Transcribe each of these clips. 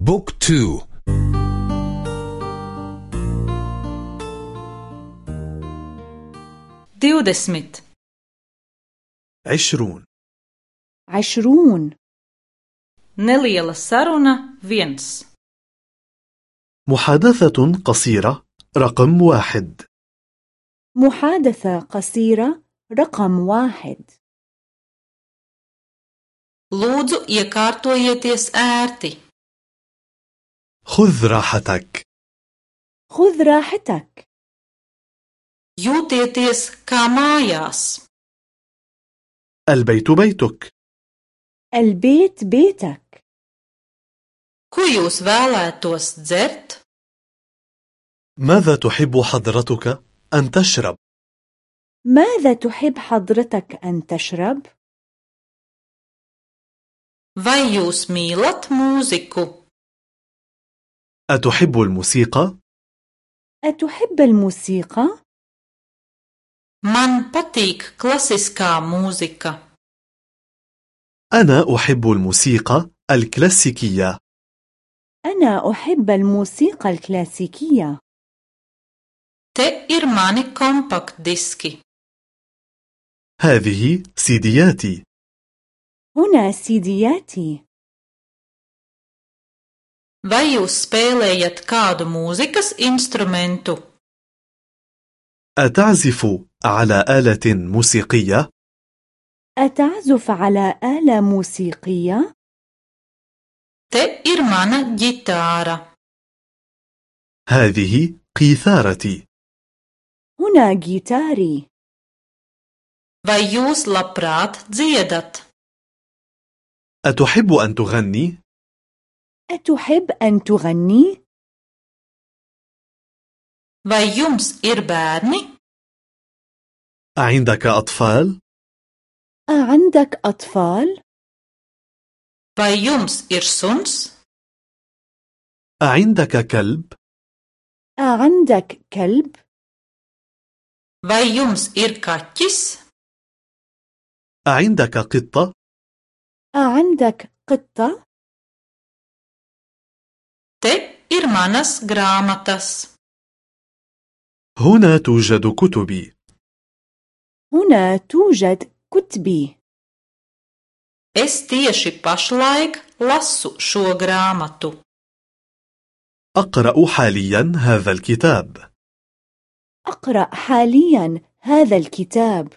بوك تو. ديودسمت عشرون. عشرون. neliela saruna viens محادثة قصيرة رقم واحد. محادثة قصيرة رقم واحد. Lūdzu, iekārtojieties ērti. خذ راحتك خذ راحتك Jūtieties kā mājās. البيت بيتك البيت بيتك Ko jūs vēlētos dzert? ماذا تحب حضرتك أن تشرب؟ ماذا تحب حضرتك أن تشرب؟ Vai jūs mīlat mūziku? أتحب الموسيقى؟ أتحب الموسيقى؟ Man patīk klasiskā mūzika. أنا أحب الموسيقى الكلاسيكية أنا أحب الموسيقى الكلاسيكية Te ir mani kompaktdiski. هذه سيدياتي هنا سيدياتي Vai jūs spēlējat kādu mūzikas instrumentu? أتعزف على آلة موسيقية؟ أتعزف على آلة موسيقية؟ تئر إرمانا جيتارا هذه قيثارتي هنا جيتاري ويوس لبرات زيادت أتحب أن تغني أتحب أن تغني؟ Vai jums ir bērni? أعندك أطفال؟ أعندك أطفال؟ Vai jums ir suns? أعندك كلب؟ أعندك كلب؟ Vai jums ir kaķis? أعندك قطة؟ أعندك قطة؟ Te ir manas grāmatas. هنا توجد كتبي هنا توجد كتبي Es tieši pašlaik lasu šo grāmatu. أقرأ حاليا هذا الكتاب أقرأ حاليا هذا الكتاب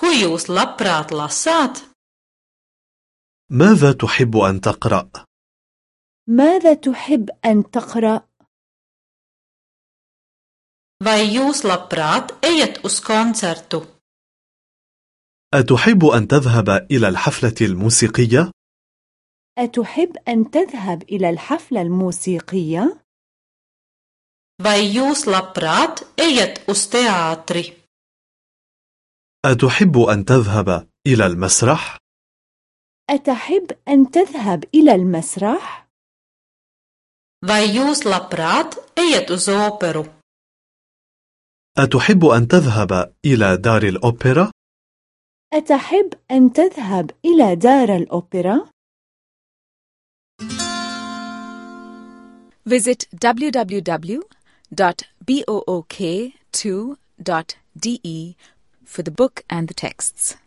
Ko jūs labprāt lasāt? ماذا تحب أن تقرأ؟ ماذا تحب أن تقرأ؟ Vai jūs labprāt ejat uz koncertu? أتحب أن تذهب إلى الحفلة الموسيقية؟ أتحب أن تذهب إلى الحفلة الموسيقية؟ Vai jūs labprāt ejat uz teātri? أتحب أن تذهب إلى المسرح؟ أتحب أن تذهب إلى المسرح؟ Vai jūs labprāt ejat uz operu? أتحب أن تذهب إلى دار الأوبرا؟ أتحب أن تذهب إلى دار الأوبرا؟ Visit www.book2.de for the book and the texts.